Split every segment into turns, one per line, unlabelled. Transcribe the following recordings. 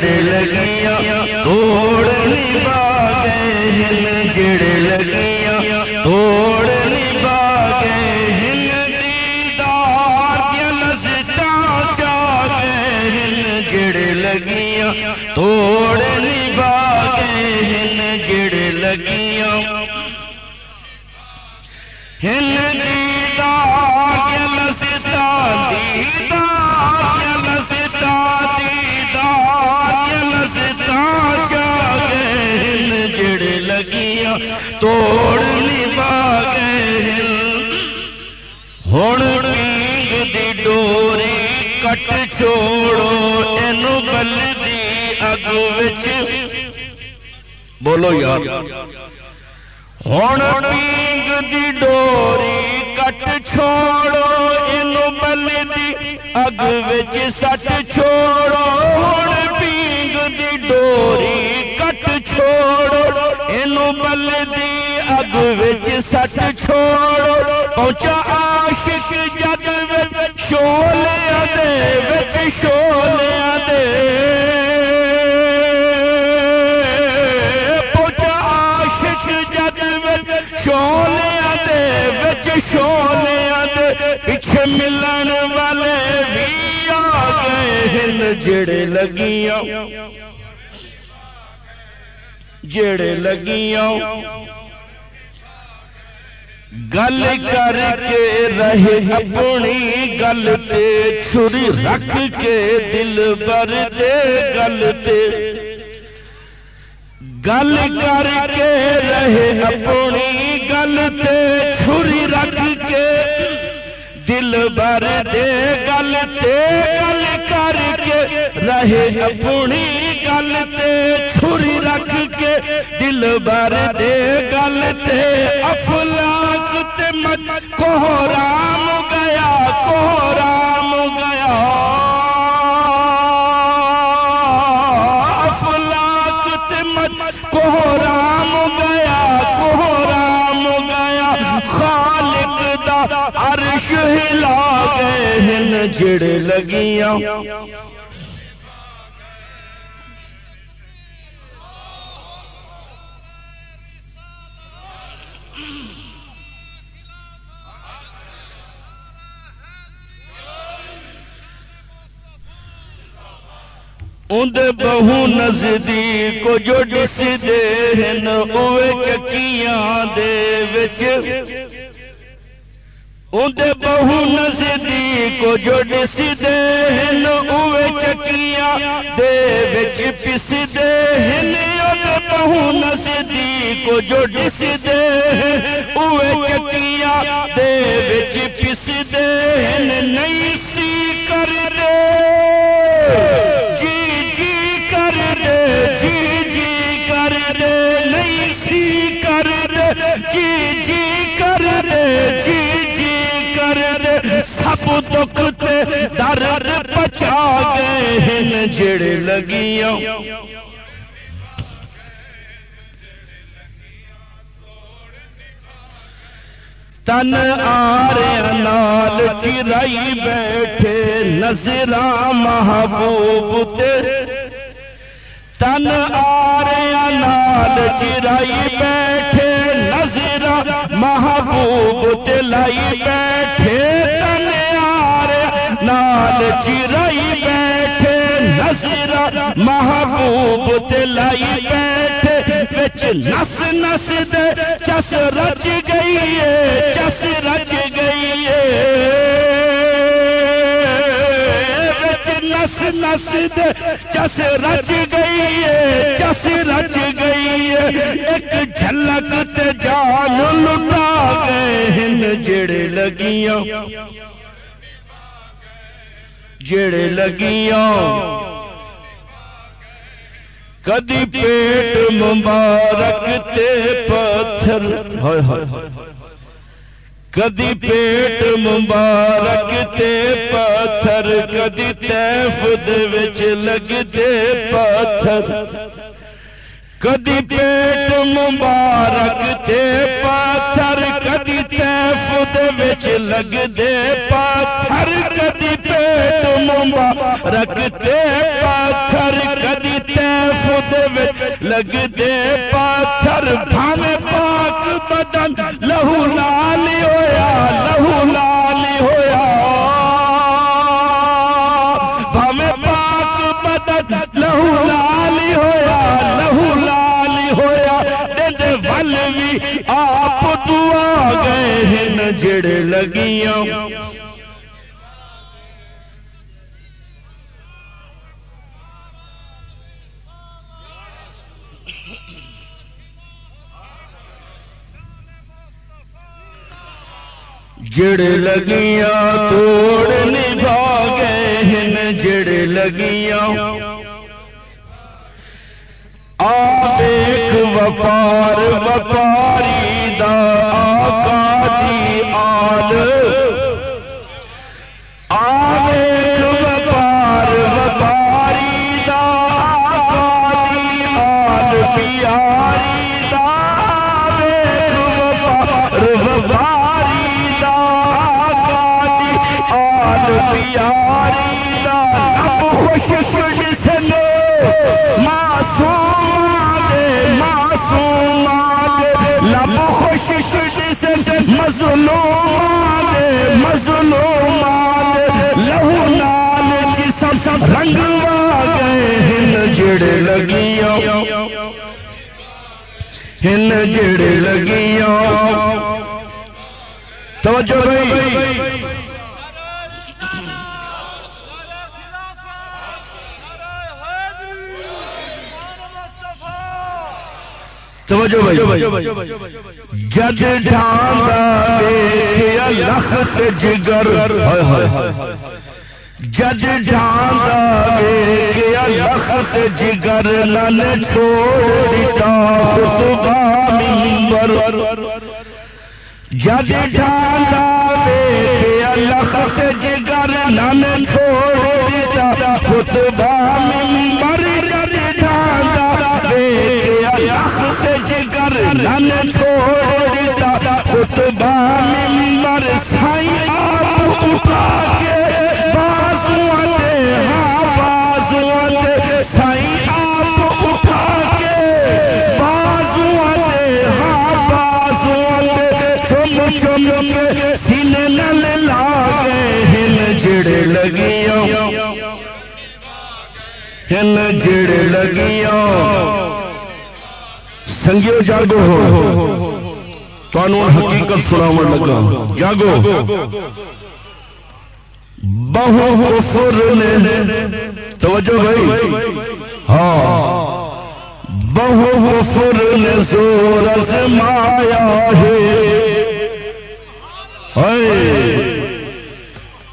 جڑ لگیاں، توڑ نبا گئے ہن، جڑ لگیاں، توڑ نبا گئے ہن، دیدار دیا لذتاں چا گئے ہن، جڑ لگیاں، توڑ نبا گئے ہن، جڑ لگیاں۔ لگیاں توڑ نبا گئے ہن ہن پینگ دی ڈوری کٹ چھوڑو اینو بلدی اگ وچ بولو یار ہن پینگ دی ڈوری کٹ چھوڑو اینو بلدی اگ وچ سٹ چھوڑو اینو بلدی اگ وچ سٹ چھوڑو پہنچا عاشق جد وچ شولیاں دے وچ شولیاں دے پہنچا عاشق جد وچ شولیاں دے وچ شولیاں دے پیچھے ملن والے بھی آ گئے ہن جڑے لگیاں جڑے لگیاں گل کر کے رہے اپنی گل تے، چھری رکھ کے دل بر دے گل تے۔ گل کر کے رہے اپنی گل تے، چھری رکھ کے دل بر دے گل تے گل کر کے رہے اپنی گل تے چھری رکھ کے دل بر دے گل تے افلاک تے مت کوہرام گیا کوہرام گیا۔ عرش ہلا گئے ہن جڑ لگیاں۔ اند بہو نزدیک جو ڈس دے ہن اوے چکیاں دے وچ۔ اند بہو نزدیک جو ڈس دے ہن، اوے چکیاں دے وچ پس دے ہن اند بہو نزدیک جو ڈس دے ہن، اوے چکیاں دے وچ پس دے ہن۔ نہیں سی کر دے۔ جی جی کر دے جی سب دکھ تے درد پچا گئے ہن جڑ لگیاں۔ تن آرے نال چرائی بیٹھے نظرہ محبوب تے۔ تن آرے نال چرائی بیٹھے نظرہ محبوب تے لائی بیٹھے تن آرے نال چرائی بیٹھے نظرہ محبوب تے لائی بیٹھے، وچ نس نس دے، چس رچ گئی ہے، چس رچ گئی ہے۔ وچ نس نس دے، چس رچ گئی ہے، چس رچ گئی ہے۔ ایک جھلک تے جان لٹا گئے ہن جڑے لگیاں۔ جڑے لگیاں۔ کدی پیٹ مبارک تے پتھر۔ کدی پیٹ مبارک تے پتھر۔ کدی تیف دے وچ لگ دے پتھر۔ کدی پیٹ مبارک تے پتھر۔ کدی تیف دے وچ لگ دے پتھر۔ کدی پیٹ مبارک تے پتھر کدی لگ دے پاتھر۔ بھانے پاک بدن، لہو لالی ہویا، لہو لالی ہویا۔ بھانے پاک بدن، لہو لالی ہویا، لہو لالی ہویا۔ دے والوی آپ دعا گئے ہیں نجڑ لگیاں۔ جڑ لگیاں توڑ نبھا گئے ہیں جڑ لگیاں۔ آبیک وپار وپار۔ پیاری دا لب خوش خوش سنو، معصوم دے معصوم دے لب خوش سے مظلوم دے مظلوم دے لہو نال جسم رنگوا گئے۔ ہن جڑ لگیاں۔ ہن توجہ بھائی۔ جج ڈھانگا دیکھیا لخت جگر۔ ہائے ہائے۔ جج ڈھانگا دیکھیا لخت جگر۔ لن چھوڑ دیتا خطبہ منبر۔ جج ڈھانگا دیکھیا لخت جگر۔ لن چھوڑ دیتا خطبہ منبر۔ منبر سائیں آپ اٹھا کے بازوان دے ہاں بازوان دے آپ اٹھا کے بازوان دے ہاں بازوان دے چم چم کے سینے نل لاغے ہن جڑ لگیاں، ہن جڑ لگیاں۔ سنگیو جاگو ہو۔ قانون حقیقت سناون لگا۔ جاگو۔ بہو کفر نے توجہ بھائی۔ ہاں۔ بہو کفر نے زور ازمایا ہے۔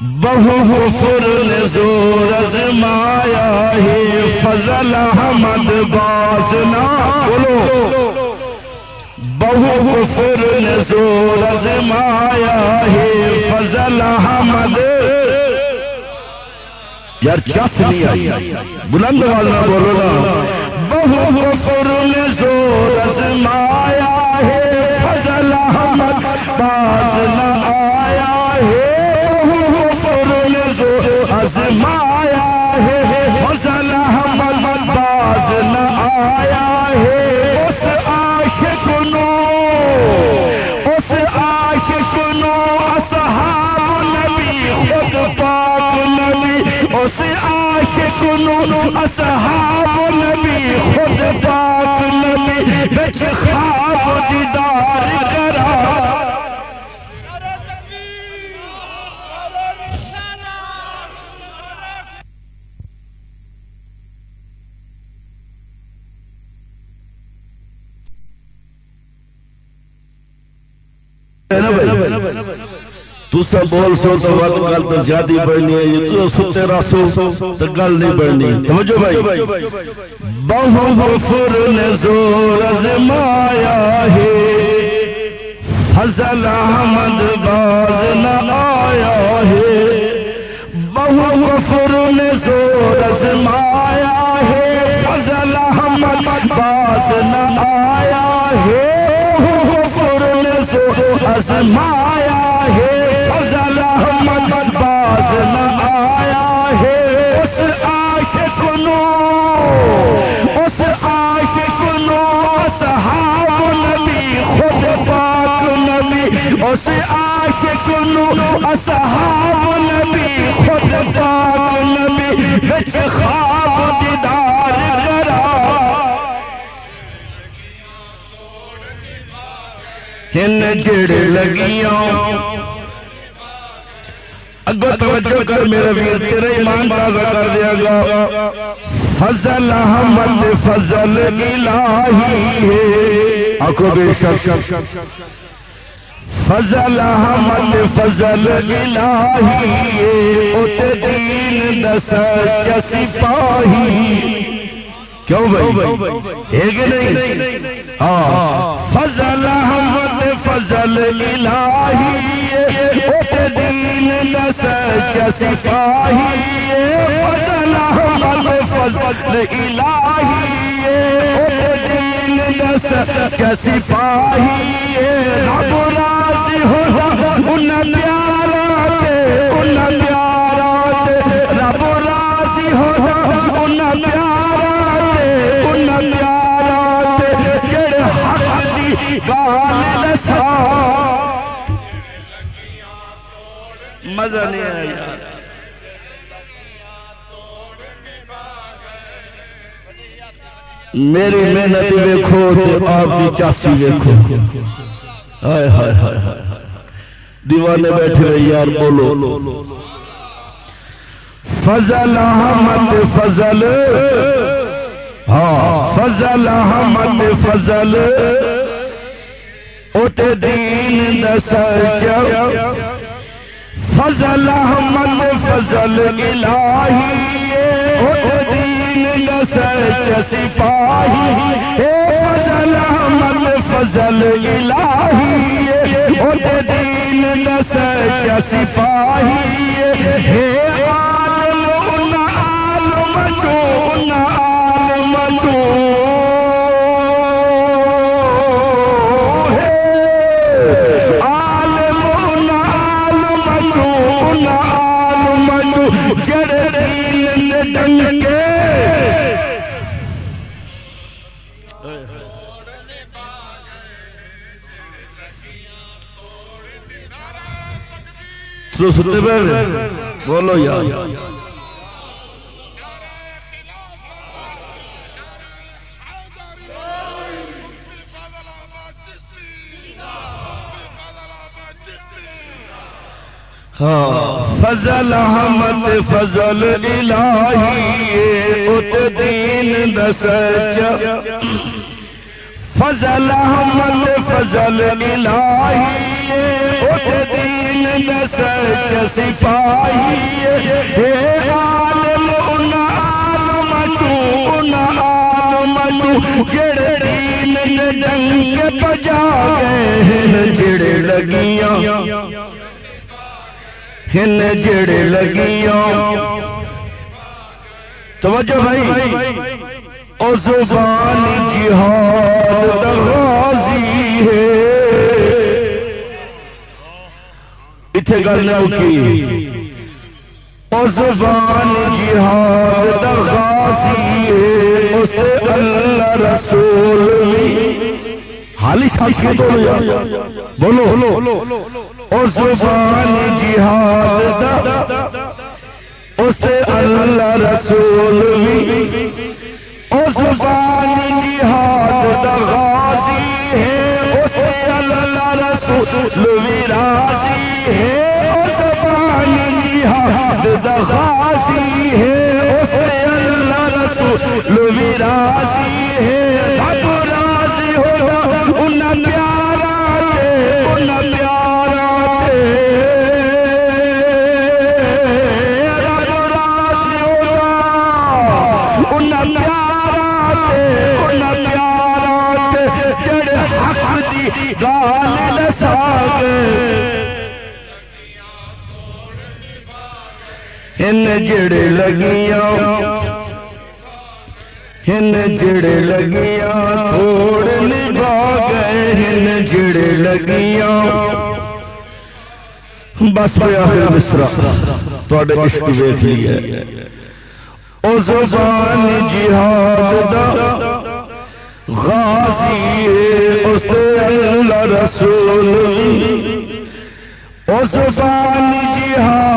بہو کفر نے زور ازمایا ہے۔ فضل احمد باز نہ بولو۔ کفر نے زور ازمایا ہے، فضل احمد۔ یار، چس نہیں آئی۔ بلند آواز نہ بولو نا۔ بہو کفر نے زور ازمایا ہے، فضل احمد۔ باز نہ آیا ہے۔ سے سنو اصحاب نبی خود پاک نبی بچ خواب دیدار کر تو سب بول سو تو وقت گل تو زیادہ بڑھنی ہے، یہ تو ستے راسو تو گل نہیں بڑھنی۔ توجہ بھائی۔ بہو غفر نے زور ازمایا ہے۔ فضل احمد باز نہ آیا ہے۔ بہو غفر نے زور ازمایا ہے۔ فضل احمد باز نہ آیا ہے۔ بہو غفر نے زور ازمایا باز آیا ہے۔ اس عاشق نو، اس عاشق نو اصحاب ہاں نبی، خود پاک نبی۔ اس عاشق نو اصحاب ہاں نبی، خود پاک نبی۔ وچ خواب دیدار کرا۔ ہن جڑ لگیاں اگو توجہ کر میرے ویر، تیرے ایمان تازہ کر دیا گا۔ فضل احمد، فضل الہی ہے۔ آنکھوں بے شک فضل احمد، فضل الہی ہے۔ اوت دین دس چسی پاہی۔ کیوں بھائی؟ ایک نہیں؟ ہاں۔ فضل احمد فضل الہی ہے اوت دین دس سپاہی پاہی فضل احمد، فضل الہی ہے۔ دین دس سپاہی پاہی رب راضی ہو ان مزہ نہیں آیا میری محنت ویکھو تے آپ دی چاسی ویکھو۔ ہائے ہائے ہائے ہائے۔ دیوانے بیٹھے رہے یار، بولو۔ فضل احمد، فضل۔ ہاں فضل احمد، فضل۔ اوت دین دس فضل احمد فضل الہی اوت دین دس سپاہی فضل احمد فضل الہی اوت دین دس سپاہی ہے عالم ان عالم جو ان عالم جو جڑے جو دین نے ڈنگ کے تو سنتے بولو یار۔ فضل احمد، فضل الہی، ات دین دس فضل احمد، فضل الہی، ات دین دس سپاہی۔ اے عالم، ان عالم چو ان عالم چو جڑ دین ڈنگ بجا گئے جڑ لگیاں۔ ہن جڑ لگیاں توجہ بھائی، او زبان جہاد دا غازی ہے۔ اتھے گل نہ کی او زبان جہاد دا غازی ہے، اس تے اللہ رسول بھی حالی شاکی تو لیا بولو۔ او زبان جہاد دا. اس تے اللہ رسول بھی. او زبان جہاد دا غازی ہے. اس تے اللہ رسول بھی راضی ہے. او زبان جہاد دا غازی ہے. اس تے اللہ رسول بھی راضی لگیاں ہن جڑے لگیاں توڑ نبا گئے ہن جڑے لگیاں بس پہ آخر مصرہ توڑے عشق ویکھ لیا او زبان جہاد دا غازی ہے اس تے اللہ رسول او زبان جہاد